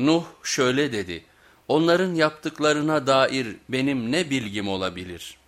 Nuh şöyle dedi, onların yaptıklarına dair benim ne bilgim olabilir?''